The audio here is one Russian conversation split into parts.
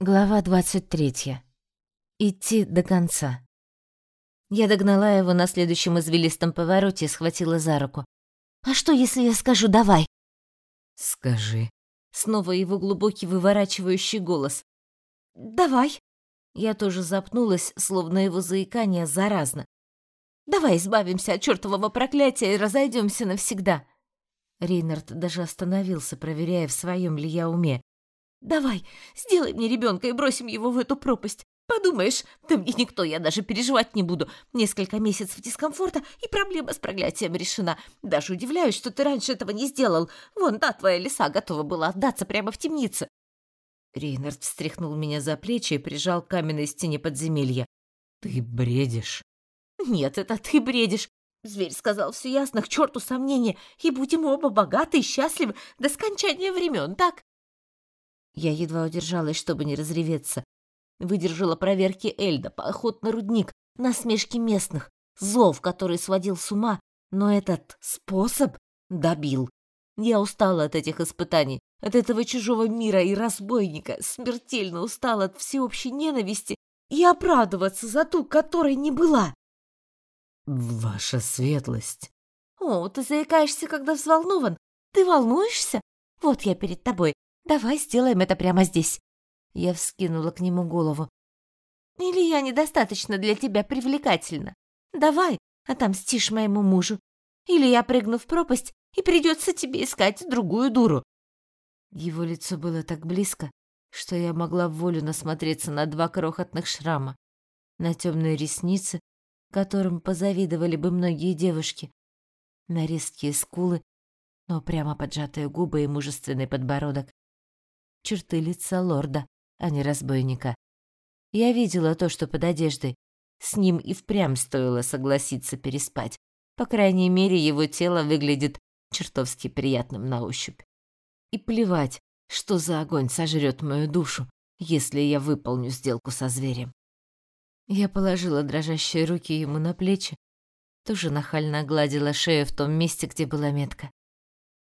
Глава 23. Идти до конца. Я догнала его на следующем извилистом повороте и схватила за руку. «А что, если я скажу «давай»?» «Скажи». Снова его глубокий выворачивающий голос. «Давай». Я тоже запнулась, словно его заикание заразно. «Давай избавимся от чертового проклятия и разойдемся навсегда». Рейнард даже остановился, проверяя, в своем ли я уме. Давай, сделай мне ребенка и бросим его в эту пропасть. Подумаешь, да мне никто, я даже переживать не буду. Несколько месяцев дискомфорта, и проблема с проклятием решена. Даже удивляюсь, что ты раньше этого не сделал. Вон та твоя лиса готова была отдаться прямо в темнице. Рейнард встряхнул меня за плечи и прижал к каменной стене подземелья. Ты бредишь. Нет, это ты бредишь. Зверь сказал все ясно, к черту сомнения, и будем оба богаты и счастливы до скончания времен, так? Я едва удержалась, чтобы не разреветься. Выдержала проверки Эльда, поход на рудник, насмешки местных, зов, который сводил с ума, но этот способ добил. Я устала от этих испытаний, от этого чужого мира и разбойника, смертельно устала от всеобщей ненависти и оправдываться за ту, которой не была. Ваша светлость. О, ты заикаешься, когда взволнован. Ты волнуешься? Вот я перед тобой, Давай сделаем это прямо здесь. Я вскинула к нему голову. Или я недостаточно для тебя привлекательна? Давай, отомстишь моему мужу. Или я прыгну в пропасть, и придется тебе искать другую дуру. Его лицо было так близко, что я могла в волю насмотреться на два крохотных шрама, на темные ресницы, которым позавидовали бы многие девушки, на резкие скулы, но прямо поджатые губы и мужественный подбородок черты лица лорда, а не разбойника. Я видела то, что под одеждой. С ним и впрямь стоило согласиться переспать. По крайней мере, его тело выглядит чертовски приятным на ощупь. И плевать, что за огонь сожрет мою душу, если я выполню сделку со зверем. Я положила дрожащие руки ему на плечи, тоже нахально огладила шею в том месте, где была метка.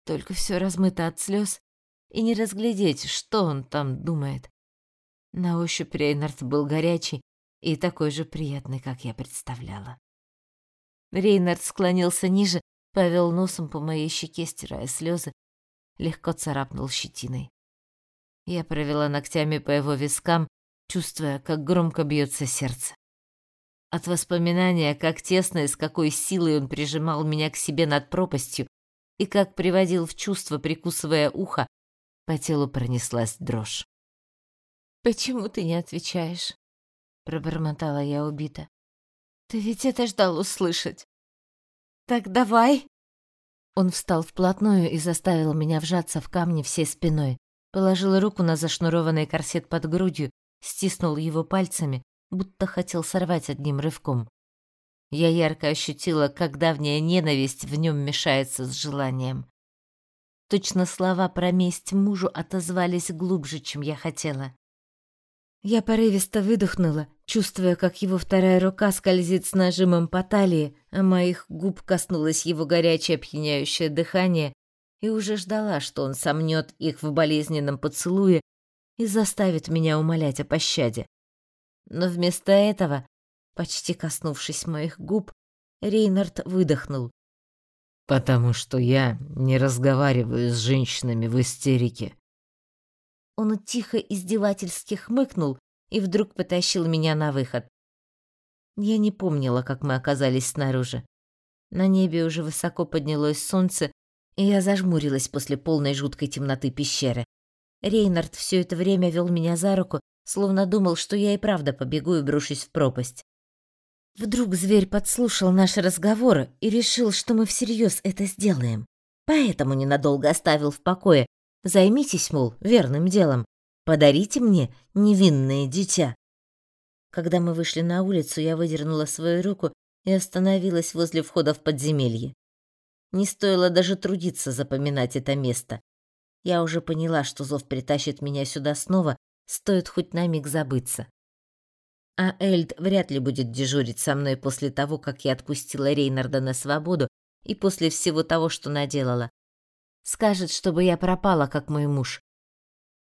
Только все размыто от слез, и не разглядеть, что он там думает. На ощупь Рейнард был горячий и такой же приятный, как я представляла. Рейнард склонился ниже, повел носом по моей щеке, стирая слезы, легко царапнул щетиной. Я провела ногтями по его вискам, чувствуя, как громко бьется сердце. От воспоминания, как тесно и с какой силой он прижимал меня к себе над пропастью и как приводил в чувство, прикусывая ухо, по телу пронеслась дрожь. «Почему ты не отвечаешь?» Пробормотала я убито. «Ты ведь это ждал услышать». «Так давай!» Он встал вплотную и заставил меня вжаться в камни всей спиной. Положил руку на зашнурованный корсет под грудью, стиснул его пальцами, будто хотел сорвать одним рывком. Я ярко ощутила, как давняя ненависть в нем мешается с желанием. Точно слова про месть мужу отозвались глубже, чем я хотела. Я порывисто выдохнула, чувствуя, как его вторая рука скользит с нажимом по талии, а моих губ коснулось его горячее опьяняющее дыхание, и уже ждала, что он сомнет их в болезненном поцелуе и заставит меня умолять о пощаде. Но вместо этого, почти коснувшись моих губ, Рейнард выдохнул. Потому что я не разговариваю с женщинами в истерике. Он тихо издевательски хмыкнул и вдруг потащил меня на выход. Я не помнила, как мы оказались снаружи. На небе уже высоко поднялось солнце, и я зажмурилась после полной жуткой темноты пещеры. Рейнард все это время вел меня за руку, словно думал, что я и правда побегу и брошусь в пропасть. Вдруг зверь подслушал наши разговоры и решил, что мы всерьез это сделаем. Поэтому ненадолго оставил в покое. Займитесь, мол, верным делом. Подарите мне невинное дитя. Когда мы вышли на улицу, я выдернула свою руку и остановилась возле входа в подземелье. Не стоило даже трудиться запоминать это место. Я уже поняла, что зов притащит меня сюда снова, стоит хоть на миг забыться. А Эльд вряд ли будет дежурить со мной после того, как я отпустила Рейнарда на свободу и после всего того, что наделала. Скажет, чтобы я пропала, как мой муж.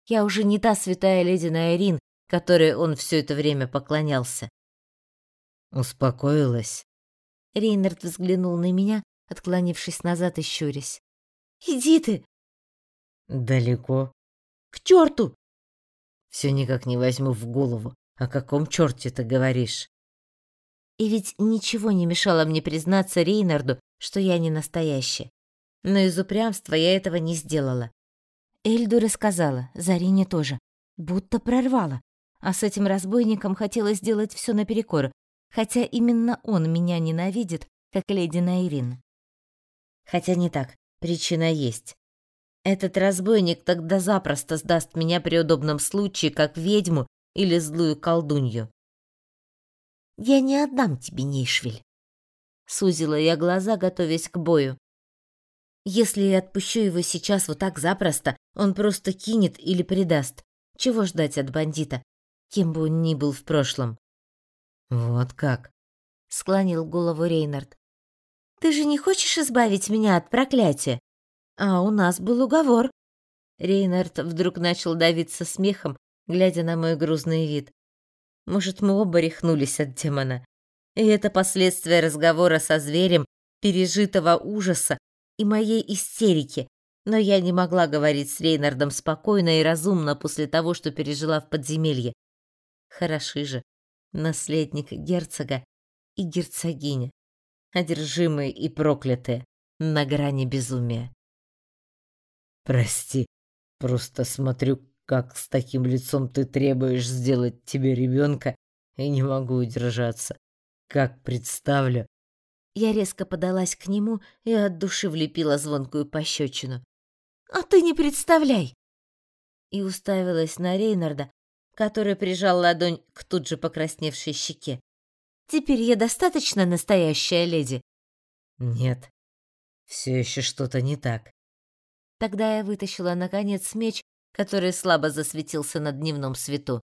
Я уже не та святая леди Найрин, которой он все это время поклонялся. Успокоилась. Рейнард взглянул на меня, отклонившись назад и щурясь. «Иди ты!» «Далеко?» «К черту!» Все никак не возьму в голову. О каком черте ты говоришь? И ведь ничего не мешало мне признаться Рейнарду, что я не настоящая. Но из упрямства я этого не сделала. Эльду рассказала, Зарине тоже. Будто прорвала. А с этим разбойником хотела сделать все наперекор, хотя именно он меня ненавидит, как леди Найрин. Хотя не так, причина есть. Этот разбойник тогда запросто сдаст меня при удобном случае, как ведьму или злую колдунью. «Я не отдам тебе, Нейшвиль», — сузила я глаза, готовясь к бою. «Если я отпущу его сейчас вот так запросто, он просто кинет или предаст. Чего ждать от бандита, кем бы он ни был в прошлом?» «Вот как?» — склонил голову Рейнард. «Ты же не хочешь избавить меня от проклятия? А у нас был уговор». Рейнард вдруг начал давиться смехом, глядя на мой грузный вид. Может, мы оба рехнулись от демона. И это последствия разговора со зверем, пережитого ужаса и моей истерики. Но я не могла говорить с Рейнардом спокойно и разумно после того, что пережила в подземелье. Хороши же, наследник герцога и герцогиня, одержимые и проклятые, на грани безумия. Прости, просто смотрю, как с таким лицом ты требуешь сделать тебе ребенка, и не могу удержаться. Как представлю. Я резко подалась к нему и от души влепила звонкую пощечину. «А ты не представляй!» И уставилась на Рейнарда, который прижал ладонь к тут же покрасневшей щеке. «Теперь я достаточно настоящая леди?» «Нет, все еще что-то не так». Тогда я вытащила, наконец, меч который слабо засветился на дневном свету,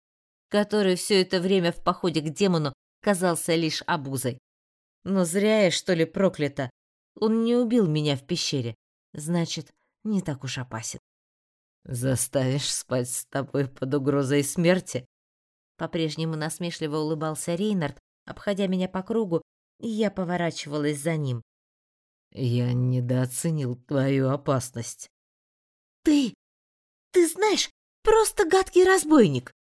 который все это время в походе к демону казался лишь обузой. Но зря я, что ли, проклята. Он не убил меня в пещере. Значит, не так уж опасен. Заставишь спать с тобой под угрозой смерти? По-прежнему насмешливо улыбался Рейнард, обходя меня по кругу, и я поворачивалась за ним. Я недооценил твою опасность. Ты ты знаешь, просто гадкий разбойник.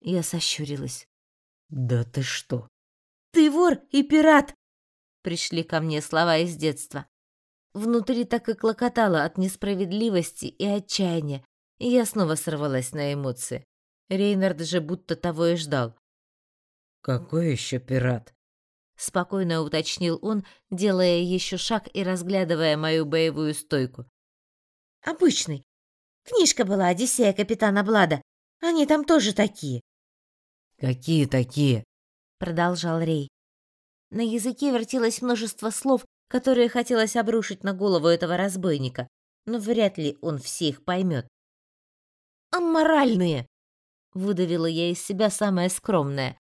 Я сощурилась. Да ты что? Ты вор и пират. Пришли ко мне слова из детства. Внутри так и клокотало от несправедливости и отчаяния, и я снова сорвалась на эмоции. Рейнард же будто того и ждал. Какой еще пират? спокойно уточнил он, делая еще шаг и разглядывая мою боевую стойку. Обычный, Книжка была «Одиссея капитана Блада». Они там тоже такие». «Какие такие?» — продолжал Рей. На языке вертелось множество слов, которые хотелось обрушить на голову этого разбойника, но вряд ли он все их поймет. «Амморальные!» — выдавила я из себя самое скромное.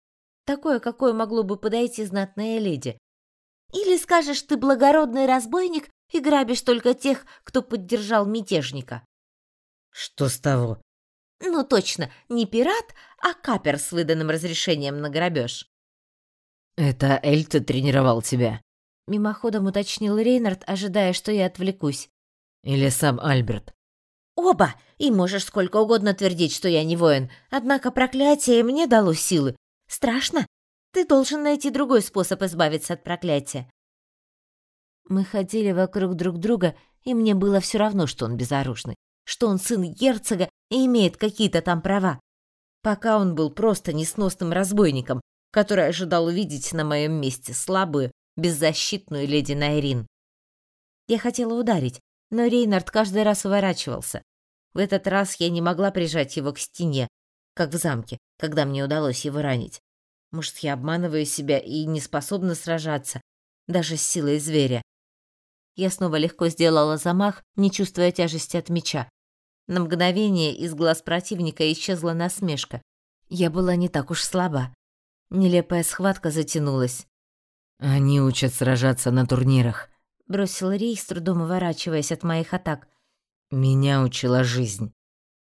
Такое, какое могло бы подойти знатная леди. «Или скажешь, ты благородный разбойник и грабишь только тех, кто поддержал мятежника». Что с того? Ну точно, не пират, а капер с выданным разрешением на грабеж. Это Эльта тренировал тебя? Мимоходом уточнил Рейнард, ожидая, что я отвлекусь. Или сам Альберт? Оба! И можешь сколько угодно твердить, что я не воин. Однако проклятие мне дало силы. Страшно? Ты должен найти другой способ избавиться от проклятия. Мы ходили вокруг друг друга, и мне было все равно, что он безоружный что он сын герцога и имеет какие-то там права. Пока он был просто несносным разбойником, который ожидал увидеть на моем месте слабую, беззащитную леди Найрин. Я хотела ударить, но Рейнард каждый раз уворачивался. В этот раз я не могла прижать его к стене, как в замке, когда мне удалось его ранить. Может, я обманываю себя и не способна сражаться, даже с силой зверя. Я снова легко сделала замах, не чувствуя тяжести от меча. На мгновение из глаз противника исчезла насмешка. Я была не так уж слаба. Нелепая схватка затянулась. «Они учат сражаться на турнирах», — бросил Рей, с трудом уворачиваясь от моих атак. «Меня учила жизнь».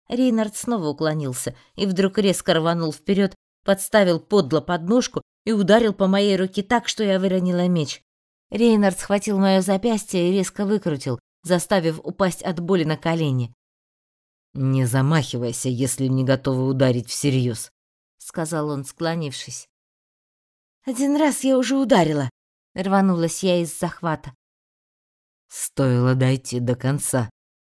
Рейнард снова уклонился и вдруг резко рванул вперед, подставил подло подножку и ударил по моей руке так, что я выронила меч. Рейнард схватил моё запястье и резко выкрутил, заставив упасть от боли на колени. «Не замахивайся, если не готова ударить всерьез», — сказал он, склонившись. «Один раз я уже ударила», — рванулась я из захвата. «Стоило дойти до конца,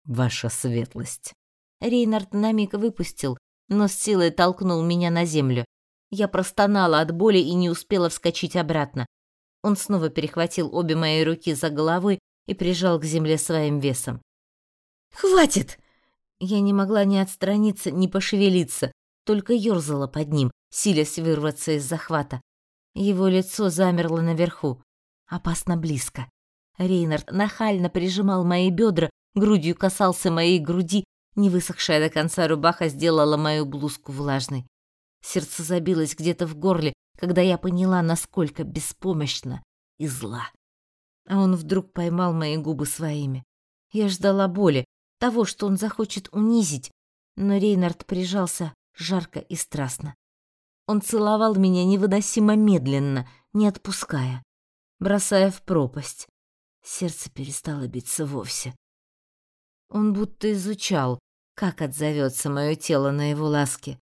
ваша светлость». Рейнард на миг выпустил, но с силой толкнул меня на землю. Я простонала от боли и не успела вскочить обратно. Он снова перехватил обе мои руки за головой и прижал к земле своим весом. «Хватит!» Я не могла ни отстраниться, ни пошевелиться, только ёрзала под ним, силясь вырваться из захвата. Его лицо замерло наверху, опасно близко. Рейнард нахально прижимал мои бедра, грудью касался моей груди, невысохшая до конца рубаха сделала мою блузку влажной. Сердце забилось где-то в горле, когда я поняла, насколько беспомощна и зла. А он вдруг поймал мои губы своими. Я ждала боли, того, что он захочет унизить, но Рейнард прижался жарко и страстно. Он целовал меня невыносимо медленно, не отпуская, бросая в пропасть. Сердце перестало биться вовсе. Он будто изучал, как отзовется мое тело на его ласки.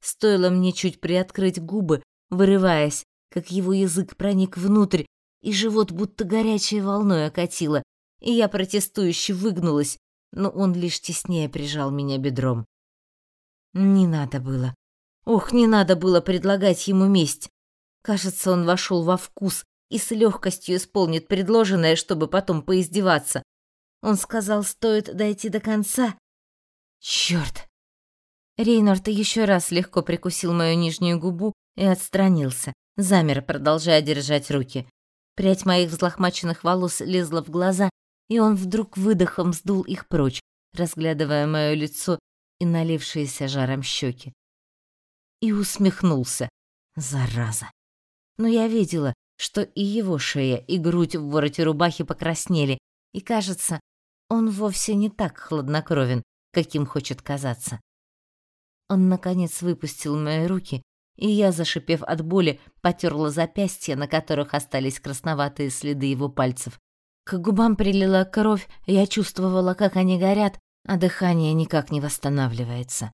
Стоило мне чуть приоткрыть губы, вырываясь, как его язык проник внутрь, и живот будто горячей волной окатило, и я протестующе выгнулась, но он лишь теснее прижал меня бедром. Не надо было. Ох, не надо было предлагать ему месть. Кажется, он вошел во вкус и с легкостью исполнит предложенное, чтобы потом поиздеваться. Он сказал, стоит дойти до конца. Черт! Рейнард еще раз легко прикусил мою нижнюю губу и отстранился, замер, продолжая держать руки. Прядь моих взлохмаченных волос лезла в глаза, и он вдруг выдохом сдул их прочь, разглядывая мое лицо и налившиеся жаром щеки. И усмехнулся. Зараза. Но я видела, что и его шея, и грудь в вороте рубахи покраснели, и, кажется, он вовсе не так хладнокровен, каким хочет казаться. Он, наконец, выпустил мои руки, и я, зашипев от боли, потерла запястья, на которых остались красноватые следы его пальцев. К губам прилила кровь, я чувствовала, как они горят, а дыхание никак не восстанавливается.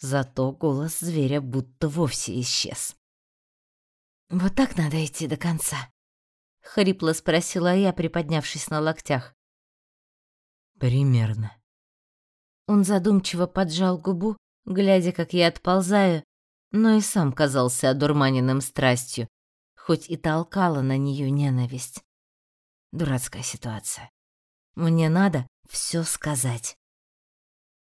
Зато голос зверя будто вовсе исчез. «Вот так надо идти до конца?» — хрипло спросила я, приподнявшись на локтях. «Примерно». Он задумчиво поджал губу, глядя, как я отползаю, но и сам казался одурманенным страстью, хоть и толкала на нее ненависть. Дурацкая ситуация. Мне надо все сказать.